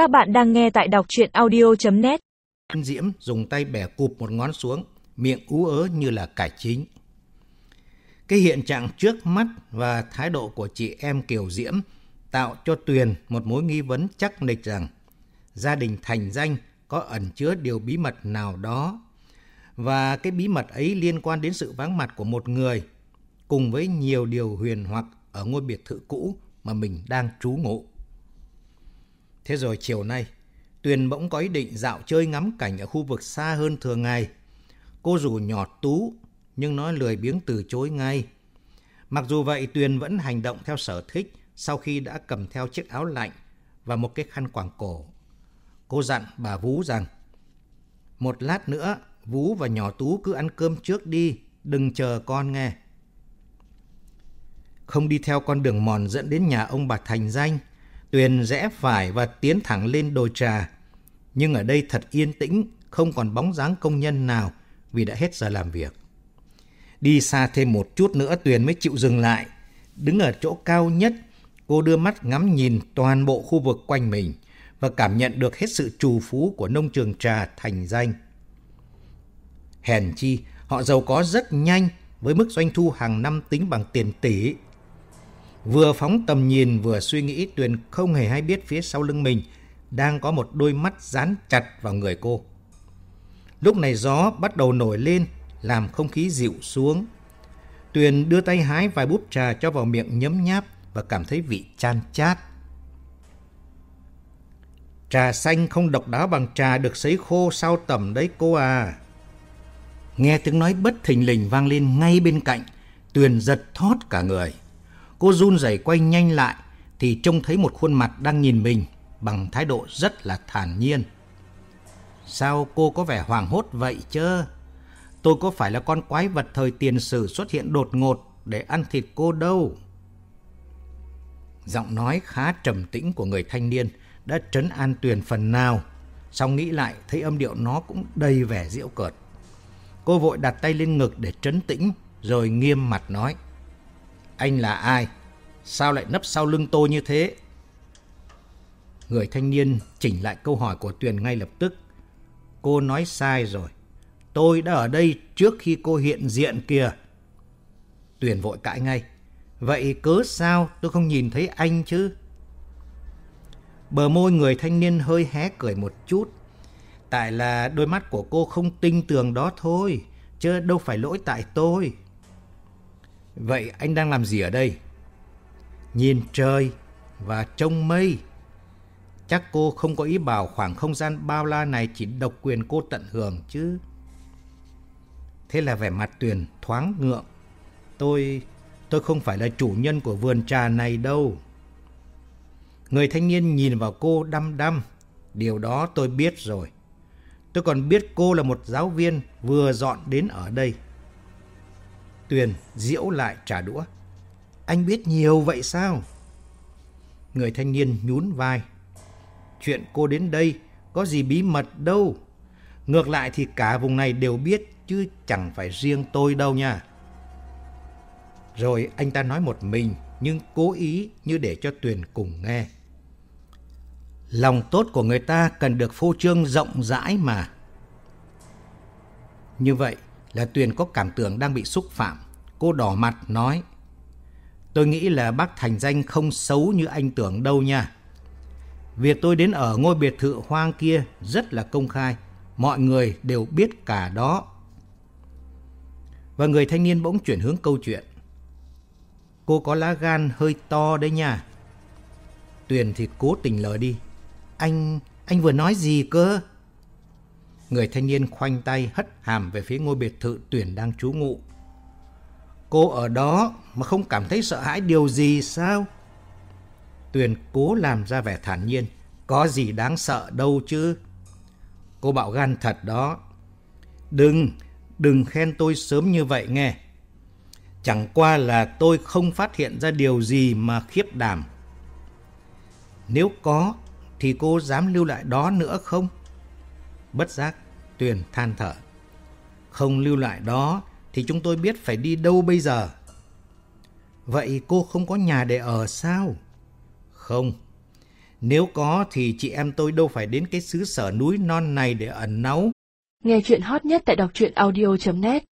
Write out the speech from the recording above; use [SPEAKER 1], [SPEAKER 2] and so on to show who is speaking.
[SPEAKER 1] Các bạn đang nghe tại đọc chuyện audio.net
[SPEAKER 2] Diễm dùng tay bẻ cụp một ngón xuống, miệng ú ớ như là cải chính. Cái hiện trạng trước mắt và thái độ của chị em Kiều Diễm tạo cho Tuyền một mối nghi vấn chắc nịch rằng gia đình thành danh có ẩn chứa điều bí mật nào đó. Và cái bí mật ấy liên quan đến sự vắng mặt của một người cùng với nhiều điều huyền hoặc ở ngôi biệt thự cũ mà mình đang trú ngụ. Thế rồi chiều nay, Tuyền bỗng có ý định dạo chơi ngắm cảnh ở khu vực xa hơn thường ngày. Cô rủ nhọt tú, nhưng nó lười biếng từ chối ngay. Mặc dù vậy, Tuyền vẫn hành động theo sở thích sau khi đã cầm theo chiếc áo lạnh và một cái khăn quàng cổ. Cô dặn bà Vú rằng, một lát nữa, Vú và nhỏ Tú cứ ăn cơm trước đi, đừng chờ con nghe. Không đi theo con đường mòn dẫn đến nhà ông bà Thành Danh, Tuyền rẽ phải và tiến thẳng lên đồi trà. Nhưng ở đây thật yên tĩnh, không còn bóng dáng công nhân nào vì đã hết giờ làm việc. Đi xa thêm một chút nữa Tuyền mới chịu dừng lại. Đứng ở chỗ cao nhất, cô đưa mắt ngắm nhìn toàn bộ khu vực quanh mình và cảm nhận được hết sự trù phú của nông trường trà thành danh. Hèn chi, họ giàu có rất nhanh với mức doanh thu hàng năm tính bằng tiền tỷ Vừa phóng tầm nhìn vừa suy nghĩ Tuyền không hề hay biết phía sau lưng mình đang có một đôi mắt dán chặt vào người cô. Lúc này gió bắt đầu nổi lên làm không khí dịu xuống. Tuyền đưa tay hái vài búp trà cho vào miệng nhấm nháp và cảm thấy vị chan chát. Trà xanh không độc đáo bằng trà được sấy khô sau tầm đấy cô à. Nghe tiếng nói bất thình lình vang lên ngay bên cạnh, Tuyền giật thót cả người. Cô run rẩy quay nhanh lại thì trông thấy một khuôn mặt đang nhìn mình bằng thái độ rất là thản nhiên. Sao cô có vẻ hoảng hốt vậy chứ? Tôi có phải là con quái vật thời tiền sử xuất hiện đột ngột để ăn thịt cô đâu. Giọng nói khá trầm tĩnh của người thanh niên đã trấn an Tuyền phần nào. Xong nghĩ lại, thấy âm điệu nó cũng đầy vẻ diễu cợt. Cô vội đặt tay lên ngực để trấn tĩnh, rồi nghiêm mặt nói. Anh là ai? Sao lại nấp sau lưng tôi như thế? Người thanh niên chỉnh lại câu hỏi của Tuyền ngay lập tức. Cô nói sai rồi. Tôi đã ở đây trước khi cô hiện diện kìa. Tuyền vội cãi ngay. Vậy cớ sao tôi không nhìn thấy anh chứ? Bờ môi người thanh niên hơi hé cười một chút. Tại là đôi mắt của cô không tinh tường đó thôi, chứ đâu phải lỗi tại tôi. Vậy anh đang làm gì ở đây? Nhìn trời và trông mây. Chắc cô không có ý bảo khoảng không gian bao la này chỉ độc quyền cô tận hưởng chứ. Thế là vẻ mặt Tuyền thoáng ngượng. Tôi, tôi không phải là chủ nhân của vườn trà này đâu. Người thanh niên nhìn vào cô đăm đăm. Điều đó tôi biết rồi. Tôi còn biết cô là một giáo viên vừa dọn đến ở đây. Tuyền diễu lại trả đũa. Anh biết nhiều vậy sao? Người thanh niên nhún vai. Chuyện cô đến đây có gì bí mật đâu. Ngược lại thì cả vùng này đều biết, chứ chẳng phải riêng tôi đâu nha. Rồi anh ta nói một mình, nhưng cố ý như để cho Tuyền cùng nghe. Lòng tốt của người ta cần được phô trương rộng rãi mà. Như vậy là Tuyền có cảm tưởng đang bị xúc phạm. Cô đỏ mặt nói, tôi nghĩ là bác Thành Danh không xấu như anh tưởng đâu nha. Việc tôi đến ở ngôi biệt thự hoang kia rất là công khai, mọi người đều biết cả đó. Và người thanh niên bỗng chuyển hướng câu chuyện. Cô có lá gan hơi to đấy nha. Tuyền thì cố tình lờ đi. Anh, anh vừa nói gì cơ? Người thanh niên khoanh tay hất hàm về phía ngôi biệt thự Tuyền đang trú ngụ. Cô ở đó mà không cảm thấy sợ hãi điều gì sao? Tuyền cố làm ra vẻ thản nhiên. Có gì đáng sợ đâu chứ. Cô bạo gan thật đó. Đừng, đừng khen tôi sớm như vậy nghe. Chẳng qua là tôi không phát hiện ra điều gì mà khiếp đảm. Nếu có, thì cô dám lưu lại đó nữa không? Bất giác, Tuyền than thở. Không lưu lại đó thì chúng tôi biết phải đi đâu bây giờ. Vậy cô không có nhà để ở sao? Không. Nếu có thì chị em tôi đâu phải đến cái xứ sở núi non này để ẩn náu.
[SPEAKER 3] Nghe chuyện hot nhất tại đọc truyện audio.net